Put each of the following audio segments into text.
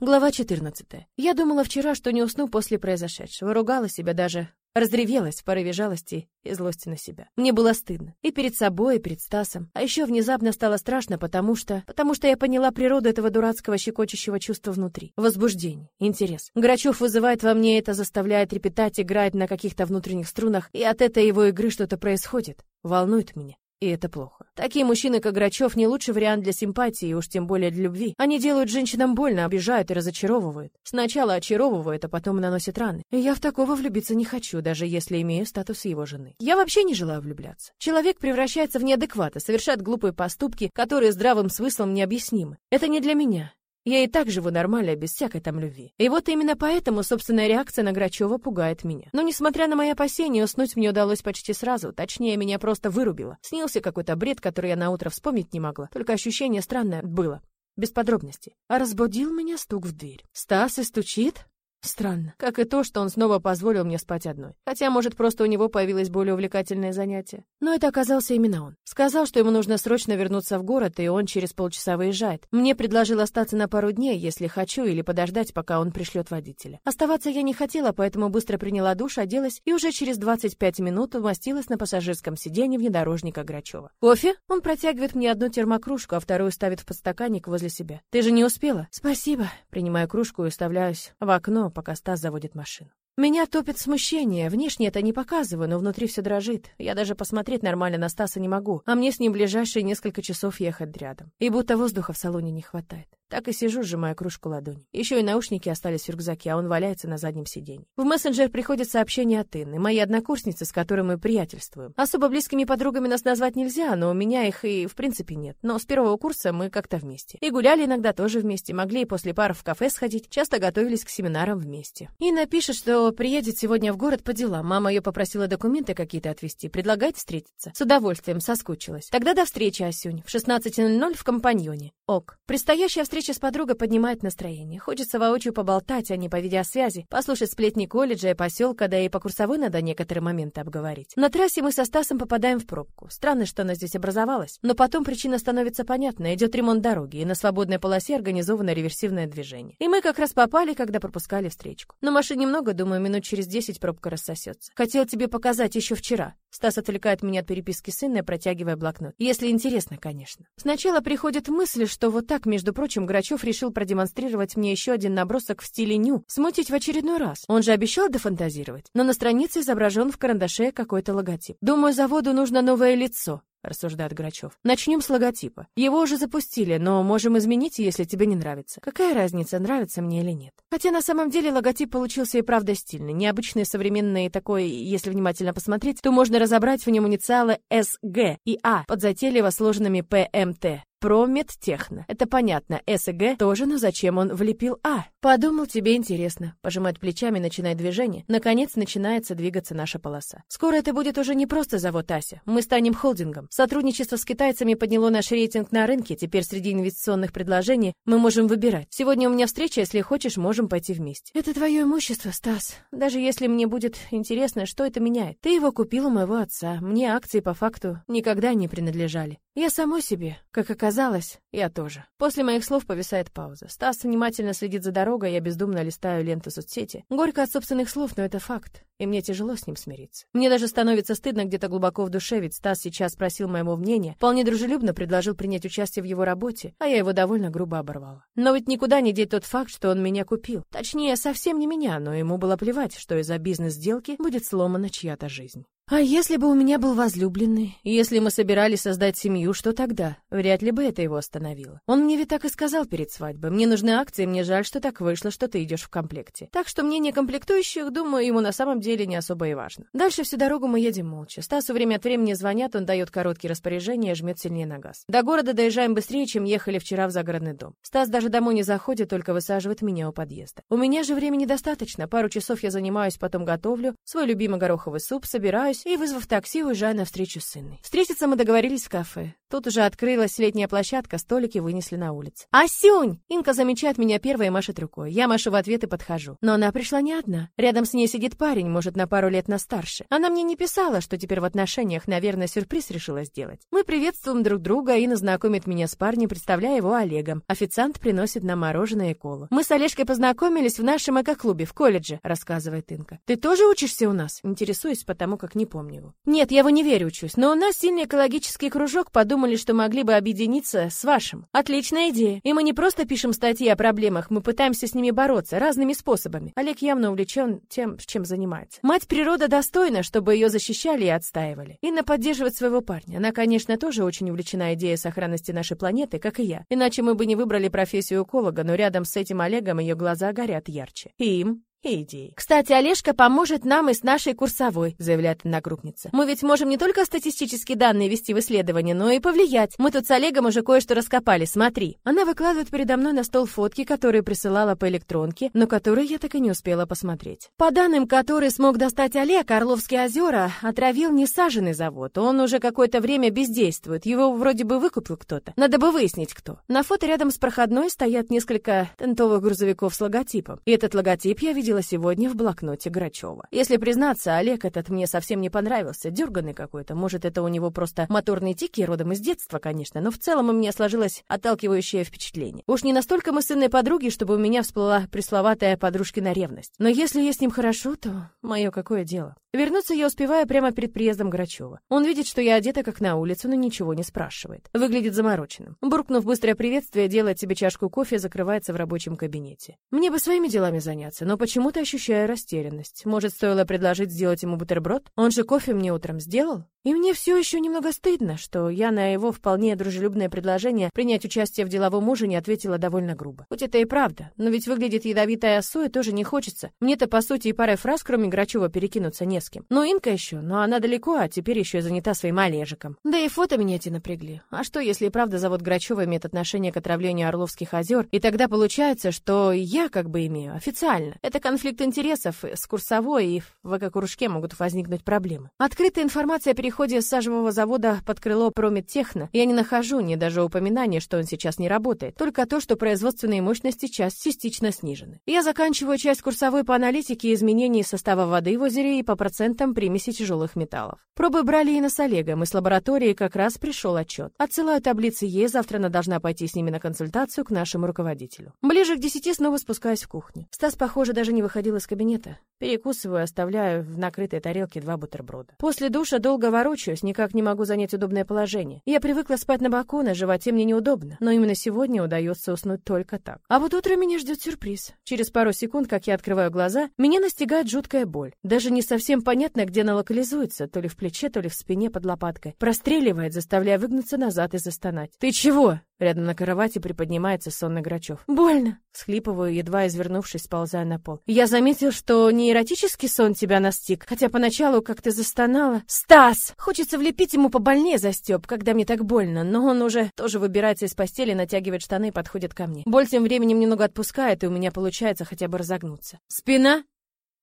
Глава 14. Я думала вчера, что не усну после произошедшего, ругала себя даже, разревелась в порыве жалости и злости на себя. Мне было стыдно. И перед собой, и перед Стасом. А еще внезапно стало страшно, потому что... Потому что я поняла природу этого дурацкого щекочущего чувства внутри. Возбуждение, интерес. Грачев вызывает во мне это, заставляет трепетать, играет на каких-то внутренних струнах, и от этой его игры что-то происходит. Волнует меня. И это плохо. Такие мужчины, как Грачев, не лучший вариант для симпатии, уж тем более для любви. Они делают женщинам больно, обижают и разочаровывают. Сначала очаровывают, а потом наносят раны. И я в такого влюбиться не хочу, даже если имею статус его жены. Я вообще не желаю влюбляться. Человек превращается в неадеквата, совершает глупые поступки, которые здравым смыслом необъяснимы. Это не для меня. Я и так живу нормально, без всякой там любви. И вот именно поэтому собственная реакция на Грачева пугает меня. Но несмотря на мои опасения, уснуть мне удалось почти сразу, точнее, меня просто вырубило. Снился какой-то бред, который я на утро вспомнить не могла. Только ощущение странное было. Без подробностей. А разбудил меня стук в дверь. Стас и стучит? Странно. Как и то, что он снова позволил мне спать одной. Хотя, может, просто у него появилось более увлекательное занятие. Но это оказался именно он. Сказал, что ему нужно срочно вернуться в город, и он через полчаса выезжает. Мне предложил остаться на пару дней, если хочу, или подождать, пока он пришлет водителя. Оставаться я не хотела, поэтому быстро приняла душ, оделась и уже через 25 минут умостилась на пассажирском сиденье внедорожника Грачева. «Кофе?» Он протягивает мне одну термокружку, а вторую ставит в подстаканник возле себя. «Ты же не успела?» «Спасибо». Принимаю кружку и уставляюсь в окно, пока Стас заводит машину. Меня топит смущение. Внешне это не показываю, но внутри все дрожит. Я даже посмотреть нормально на Стаса не могу, а мне с ним ближайшие несколько часов ехать рядом. И будто воздуха в салоне не хватает. Так и сижу, сжимая кружку ладони. Еще и наушники остались в рюкзаке, а он валяется на заднем сиденье. В мессенджер приходит сообщение от Инны, моей однокурсницы, с которой мы приятельствуем. Особо близкими подругами нас назвать нельзя, но у меня их и в принципе нет. Но с первого курса мы как-то вместе. И гуляли иногда тоже вместе, могли и после пар в кафе сходить, часто готовились к семинарам вместе. Инна пишет, что приедет сегодня в город по делам. Мама ее попросила документы какие-то отвезти. Предлагает встретиться. С удовольствием, соскучилась. Тогда до встречи, Асюнь. В 16.00 в компаньоне. Ок. Предстоящая встреча с подругой поднимает настроение. Хочется воочию поболтать, а не по видеосвязи, послушать сплетни колледжа и поселка, да и по курсовой надо некоторые моменты обговорить. На трассе мы со Стасом попадаем в пробку. Странно, что она здесь образовалась. Но потом причина становится понятна. Идет ремонт дороги, и на свободной полосе организовано реверсивное движение. И мы как раз попали, когда пропускали встречку. Но машин немного, думаю, минут через 10 пробка рассосется. Хотел тебе показать еще вчера. Стас отвлекает меня от переписки сына, протягивая блокнот. Если интересно, конечно. Сначала приходит мысль, что вот так, между прочим, Грачев решил продемонстрировать мне еще один набросок в стиле ню, смутить в очередной раз. Он же обещал дофантазировать. Но на странице изображен в карандаше какой-то логотип. Думаю, заводу нужно новое лицо рассуждает Грачев. Начнем с логотипа. Его уже запустили, но можем изменить, если тебе не нравится. Какая разница, нравится мне или нет? Хотя на самом деле логотип получился и правда стильный, необычный, современный такой, если внимательно посмотреть, то можно разобрать в нем инициалы СГ и А под затейливо сложенными ПМТ. Промедтехно. Это понятно. СГ тоже, но зачем он влепил А? Подумал, тебе интересно. Пожимать плечами, начинает движение. Наконец начинается двигаться наша полоса. Скоро это будет уже не просто завод Ася. Мы станем холдингом. Сотрудничество с китайцами подняло наш рейтинг на рынке. Теперь среди инвестиционных предложений мы можем выбирать. Сегодня у меня встреча, если хочешь, можем пойти вместе. Это твое имущество, Стас. Даже если мне будет интересно, что это меняет. Ты его купил у моего отца. Мне акции по факту никогда не принадлежали. Я самой себе, как оказалось, я тоже. После моих слов повисает пауза. Стас внимательно следит за дорогой, я бездумно листаю ленту соцсети. Горько от собственных слов, но это факт, и мне тяжело с ним смириться. Мне даже становится стыдно где-то глубоко в душе, ведь Стас сейчас спросил моего мнения, вполне дружелюбно предложил принять участие в его работе, а я его довольно грубо оборвала. Но ведь никуда не деть тот факт, что он меня купил. Точнее, совсем не меня, но ему было плевать, что из-за бизнес-сделки будет сломана чья-то жизнь. А если бы у меня был возлюбленный, если мы собирались создать семью, что тогда? Вряд ли бы это его остановило. Он мне ведь так и сказал перед свадьбой. Мне нужны акции, мне жаль, что так вышло, что ты идешь в комплекте. Так что мнение комплектующих, думаю, ему на самом деле не особо и важно. Дальше всю дорогу мы едем молча. Стасу время от времени звонят, он дает короткие распоряжения и жмет сильнее на газ. До города доезжаем быстрее, чем ехали вчера в загородный дом. Стас даже домой не заходит, только высаживает меня у подъезда. У меня же времени достаточно. Пару часов я занимаюсь, потом готовлю свой любимый гороховый суп, собираюсь и, вызвав такси, уезжаю на встречу с сыном. Встретиться мы договорились в кафе. Тут уже открылась летняя площадка, столики вынесли на улицу. «Асюнь!» Инка замечает меня первой и машет рукой. Я машу в ответ и подхожу. Но она пришла не одна. Рядом с ней сидит парень, может, на пару лет на старше. Она мне не писала, что теперь в отношениях, наверное, сюрприз решила сделать. Мы приветствуем друг друга, Инна знакомит меня с парнем, представляя его Олегом. Официант приносит нам мороженое и колу. Мы с Олежкой познакомились в нашем эко-клубе в колледже, рассказывает Инка. Ты тоже учишься у нас? Интересуюсь, потому как не помню его. Нет, я в универе учусь, но у нас сильный экологический кружок, подумали, что могли бы объединиться с вашим. Отличная идея. И мы не просто пишем статьи о проблемах, мы пытаемся с ними бороться разными способами. Олег явно увлечен тем, чем занимается. Мать природа достойна, чтобы ее защищали и отстаивали. Инна поддерживает своего парня. Она, конечно, тоже очень увлечена идеей сохранности нашей планеты, как и я. Иначе мы бы не выбрали профессию эколога, но рядом с этим Олегом ее глаза горят ярче. И им и идеи. Кстати, Олежка поможет нам и с нашей курсовой, заявляет одногруппница. Мы ведь можем не только статистические данные вести в исследование, но и повлиять. Мы тут с Олегом уже кое-что раскопали, смотри. Она выкладывает передо мной на стол фотки, которые присылала по электронке, но которые я так и не успела посмотреть. По данным, которые смог достать Олег, Орловские озера отравил несаженный завод. Он уже какое-то время бездействует. Его вроде бы выкупил кто-то. Надо бы выяснить, кто. На фото рядом с проходной стоят несколько тентовых грузовиков с логотипом. И этот логотип я видела видела сегодня в блокноте Грачева. Если признаться, Олег этот мне совсем не понравился, дерганный какой-то. Может, это у него просто моторные тики, родом из детства, конечно, но в целом у меня сложилось отталкивающее впечатление. Уж не настолько мы сынной подруги, чтобы у меня всплыла пресловатая подружкина ревность. Но если я с ним хорошо, то мое какое дело? Вернуться я успеваю прямо перед приездом Грачева. Он видит, что я одета как на улицу, но ничего не спрашивает. Выглядит замороченным. Буркнув быстрое приветствие, делает себе чашку кофе, закрывается в рабочем кабинете. Мне бы своими делами заняться, но почему-то ощущаю растерянность. Может, стоило предложить сделать ему бутерброд? Он же кофе мне утром сделал? И мне все еще немного стыдно, что я на его вполне дружелюбное предложение принять участие в деловом ужине ответила довольно грубо. Хоть это и правда, но ведь выглядит ядовитая осой тоже не хочется. Мне-то, по сути, и парой фраз, кроме Грачева, перекинуться не кем. Ну, Инка еще, но она далеко, а теперь еще и занята своим Олежиком. Да и фото меня эти напрягли. А что, если и правда завод Грачева имеет отношение к отравлению Орловских озер, и тогда получается, что я как бы имею официально. Это конфликт интересов с курсовой, и в эко-кружке могут возникнуть проблемы. Открытая информация о переходе сажевого завода под крыло Прометтехно я не нахожу ни даже упоминания, что он сейчас не работает, только то, что производственные мощности сейчас частично снижены. Я заканчиваю часть курсовой по аналитике изменений состава воды в озере и по процентам примеси тяжелых металлов. Пробы брали и на с Олегом, и с лаборатории как раз пришел отчет. Отсылаю таблицы Е, завтра она должна пойти с ними на консультацию к нашему руководителю. Ближе к десяти снова спускаюсь в кухню. Стас, похоже, даже не выходил из кабинета. Перекусываю, оставляю в накрытой тарелке два бутерброда. После душа долго ворочаюсь, никак не могу занять удобное положение. Я привыкла спать на боку, на животе мне неудобно, но именно сегодня удается уснуть только так. А вот утро меня ждет сюрприз. Через пару секунд, как я открываю глаза, меня настигает жуткая боль. Даже не совсем понятно, где она локализуется, то ли в плече, то ли в спине под лопаткой. Простреливает, заставляя выгнуться назад и застонать. «Ты чего?» Рядом на кровати приподнимается сонный Грачев. «Больно!» Схлипываю, едва извернувшись, сползая на пол. «Я заметил, что не эротический сон тебя настиг, хотя поначалу как ты застонала. Стас! Хочется влепить ему побольнее за Степ, когда мне так больно, но он уже тоже выбирается из постели, натягивает штаны и подходит ко мне. Боль тем временем немного отпускает, и у меня получается хотя бы разогнуться. Спина?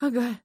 Ага.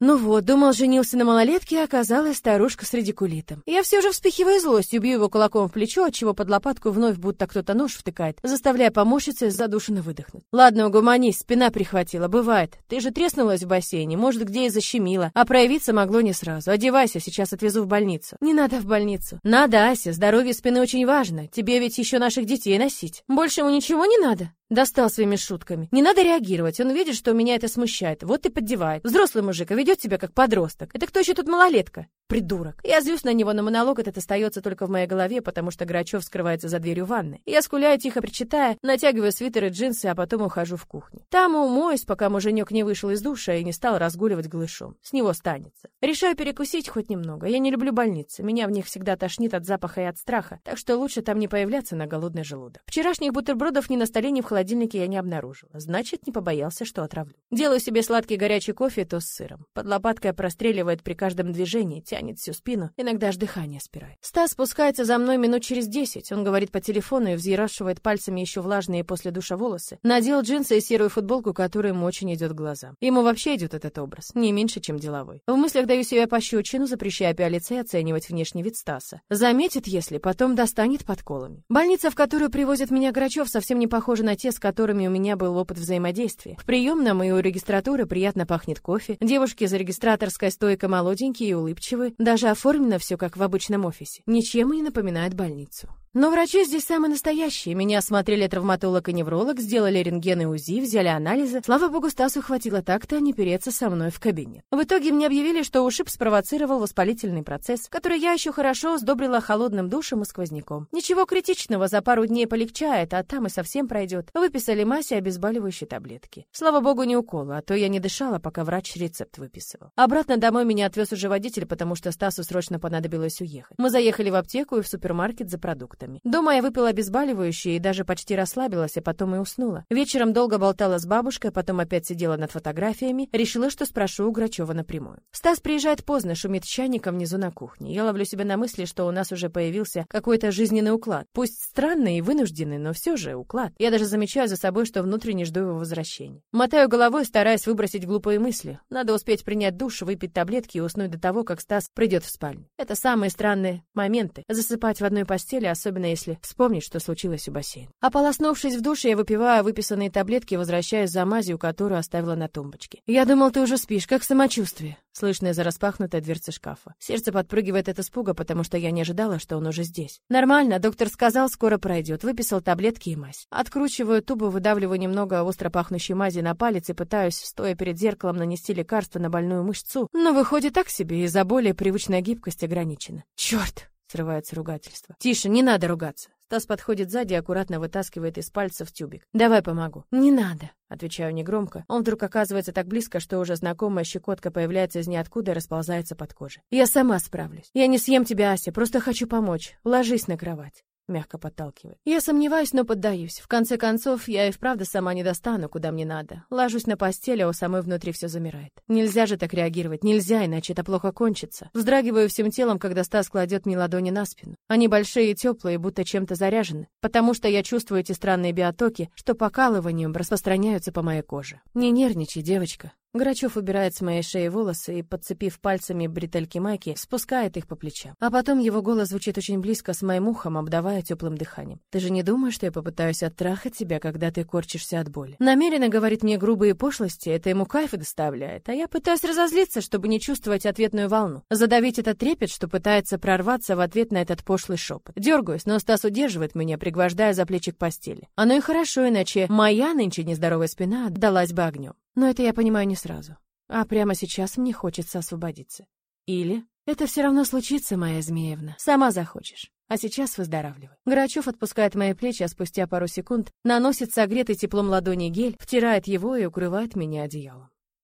Ну вот, думал, женился на малолетке, а оказалась старушка с радикулитом. Я все же вспыхиваю злостью, бью его кулаком в плечо, отчего под лопатку вновь будто кто-то нож втыкает, заставляя помощницы задушенно выдохнуть. Ладно, угомонись, спина прихватила, бывает. Ты же треснулась в бассейне, может, где и защемила, а проявиться могло не сразу. Одевайся, сейчас отвезу в больницу. Не надо в больницу. Надо, Ася, здоровье спины очень важно. Тебе ведь еще наших детей носить. Больше ему ничего не надо? Достал своими шутками. Не надо реагировать, он видит, что меня это смущает. Вот и поддевает. Взрослый мужик, а ведет себя как подросток. Это кто еще тут малолетка? Придурок. Я злюсь на него, но монолог этот остается только в моей голове, потому что Грачев скрывается за дверью ванны. Я скуляю, тихо причитая, натягиваю свитер и джинсы, а потом ухожу в кухню. Там умоюсь, пока муженек не вышел из душа и не стал разгуливать голышом. С него станется. Решаю перекусить хоть немного. Я не люблю больницы. Меня в них всегда тошнит от запаха и от страха, так что лучше там не появляться на голодный желудок. Вчерашних бутербродов ни на столе, ни в холодильнике холодильнике я не обнаружила. Значит, не побоялся, что отравлю. Делаю себе сладкий горячий кофе, то с сыром. Под лопаткой простреливает при каждом движении, тянет всю спину, иногда аж дыхание спирает. Стас спускается за мной минут через десять. Он говорит по телефону и взъерошивает пальцами еще влажные после душа волосы. Надел джинсы и серую футболку, которая ему очень идет глазам. Ему вообще идет этот образ, не меньше, чем деловой. В мыслях даю себе пощечину, запрещая пялиться и оценивать внешний вид Стаса. Заметит, если, потом достанет подколами. Больница, в которую привозят меня Грачев, совсем не похожа на те, с которыми у меня был опыт взаимодействия. В приемном и у регистратуры приятно пахнет кофе. Девушки за регистраторской стойкой молоденькие и улыбчивые. Даже оформлено все как в обычном офисе. Ничем не напоминает больницу. Но врачи здесь самые настоящие. Меня осмотрели травматолог и невролог, сделали рентген и УЗИ, взяли анализы. Слава богу, Стасу хватило так-то не переться со мной в кабинет. В итоге мне объявили, что ушиб спровоцировал воспалительный процесс, который я еще хорошо сдобрила холодным душем и сквозняком. Ничего критичного, за пару дней полегчает, а там и совсем пройдет. Выписали массе обезболивающие таблетки. Слава богу, не уколы, а то я не дышала, пока врач рецепт выписывал. Обратно домой меня отвез уже водитель, потому что Стасу срочно понадобилось уехать. Мы заехали в аптеку и в супермаркет за продуктами продуктами. Дома я выпила обезболивающее и даже почти расслабилась, а потом и уснула. Вечером долго болтала с бабушкой, потом опять сидела над фотографиями, решила, что спрошу у Грачева напрямую. Стас приезжает поздно, шумит чайником внизу на кухне. Я ловлю себя на мысли, что у нас уже появился какой-то жизненный уклад. Пусть странный и вынужденный, но все же уклад. Я даже замечаю за собой, что внутренне жду его возвращения. Мотаю головой, стараясь выбросить глупые мысли. Надо успеть принять душ, выпить таблетки и уснуть до того, как Стас придет в спальню. Это самые странные моменты. Засыпать в одной постели, особенно особенно если вспомнить, что случилось у бассейна. Ополоснувшись в душе, я выпиваю выписанные таблетки и возвращаюсь за мазью, которую оставила на тумбочке. «Я думал, ты уже спишь. Как самочувствие?» Слышно из-за распахнутой дверцы шкафа. Сердце подпрыгивает от испуга, потому что я не ожидала, что он уже здесь. «Нормально, доктор сказал, скоро пройдет. Выписал таблетки и мазь. Откручиваю тубу, выдавливаю немного остро пахнущей мази на палец и пытаюсь, стоя перед зеркалом, нанести лекарство на больную мышцу. Но выходит так себе, из-за боли привычная гибкость ограничена. Черт! Срывается ругательство. «Тише, не надо ругаться!» Стас подходит сзади и аккуратно вытаскивает из пальцев тюбик. «Давай помогу». «Не надо», — отвечаю негромко. Он вдруг оказывается так близко, что уже знакомая щекотка появляется из ниоткуда и расползается под кожей. «Я сама справлюсь. Я не съем тебя, Ася, просто хочу помочь. Ложись на кровать» мягко подталкивает. Я сомневаюсь, но поддаюсь. В конце концов, я и вправду сама не достану, куда мне надо. Ложусь на постель, а у самой внутри все замирает. Нельзя же так реагировать, нельзя, иначе это плохо кончится. Вздрагиваю всем телом, когда Стас кладет мне ладони на спину. Они большие и теплые, будто чем-то заряжены, потому что я чувствую эти странные биотоки, что покалыванием распространяются по моей коже. Не нервничай, девочка. Грачев убирает с моей шеи волосы и, подцепив пальцами бретельки майки, спускает их по плечам. А потом его голос звучит очень близко с моим ухом, обдавая теплым дыханием. «Ты же не думаешь, что я попытаюсь оттрахать тебя, когда ты корчишься от боли?» Намеренно говорит мне грубые пошлости, это ему кайф доставляет, а я пытаюсь разозлиться, чтобы не чувствовать ответную волну. Задавить этот трепет, что пытается прорваться в ответ на этот пошлый шепот. Дергаюсь, но Стас удерживает меня, пригвождая за плечи к постели. Оно и хорошо, иначе моя нынче нездоровая спина отдалась бы огнем. Но это я понимаю не сразу. А прямо сейчас мне хочется освободиться. Или это все равно случится, моя Змеевна. Сама захочешь. А сейчас выздоравливай. Грачев отпускает мои плечи, а спустя пару секунд наносит согретый теплом ладони гель, втирает его и укрывает меня одеялом.